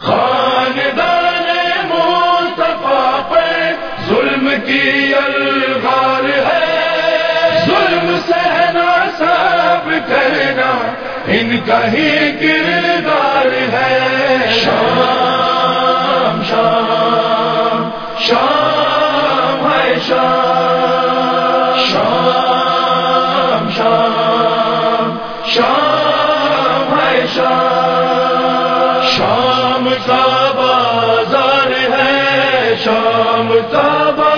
خاندان مصطفیٰ پہ ظلم کی الغار ہے۔ ظلم سہنا سب کرنا ان کا ہی کردار ہے۔ شام شام شام ہے شام۔ شام شام شام ہے شام۔ شام کا بازار ہے شام کا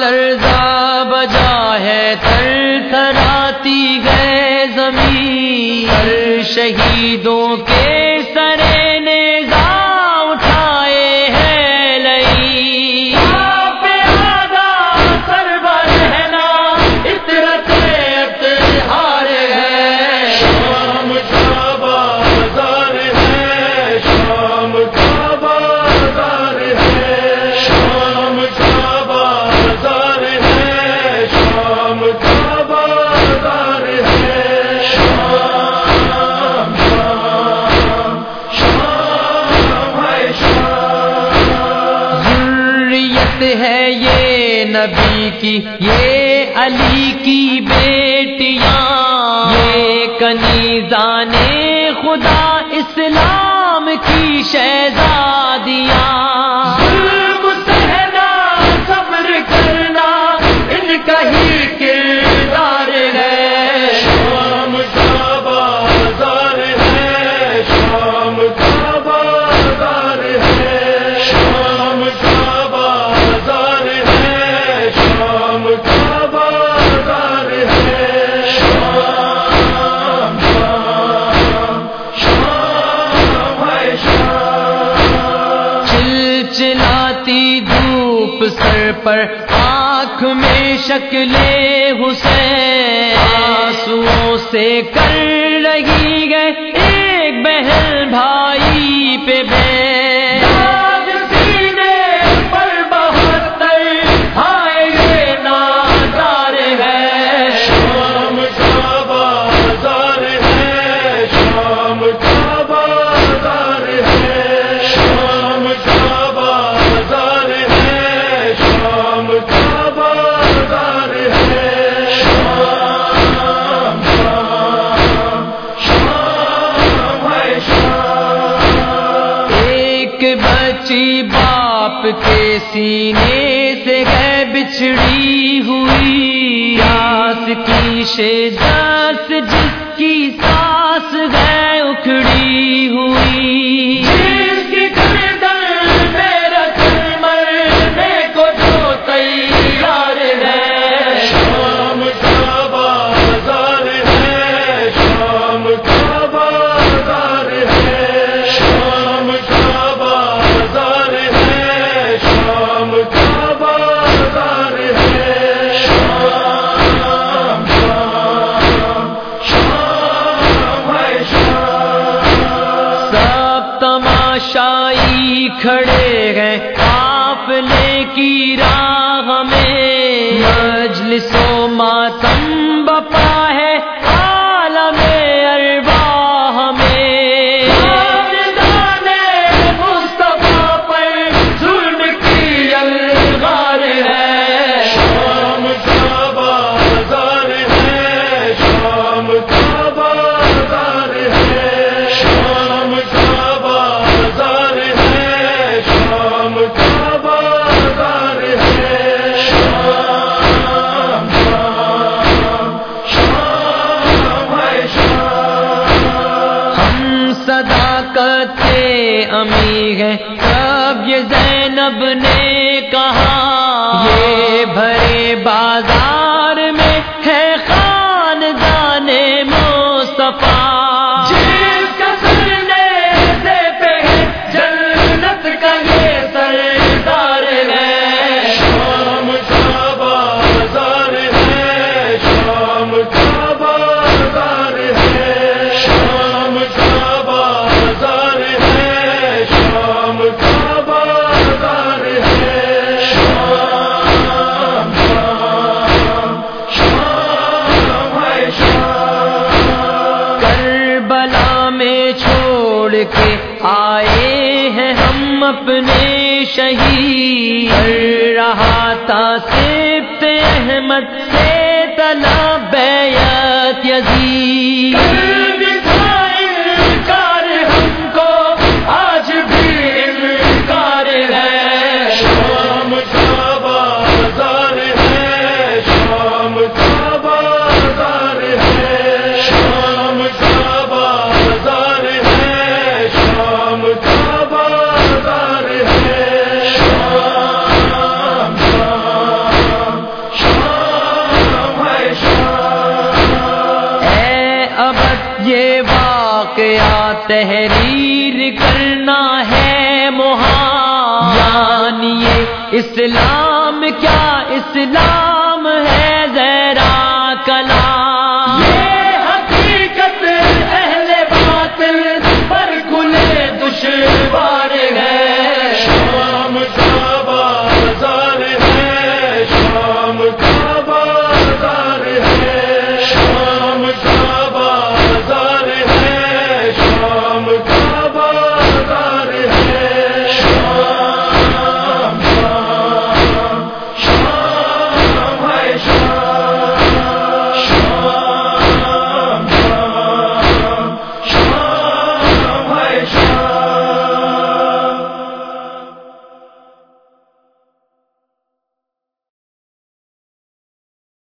لرزا بجا ہے تر تھراتی گئے زمین۔ شہیدوں کی امت ہے یہ نبی کی یہ علی کی بیٹیاں یہ کنیزانے پر آنکھ میں شکل حسین سے کر لگی گئے ایک بہن بھائی پہ بہن کے سینے سے گئے بچھڑی ہوئی آس کی شجاعت جس شاہی کھڑے ہیں۔ آپ نے کی راہ میں مجلسوں ماتم برکت سے امی ہے۔ اب یہ زینب نے کا کے آئے ہیں ہم اپنے شہید۔ کر رہا تھا صرف احمد سے تلا بیعت یزید۔ تحریر کرنا ہے محا یعنی اسلام کیا اسلام ہے؟ ذرا کلام۔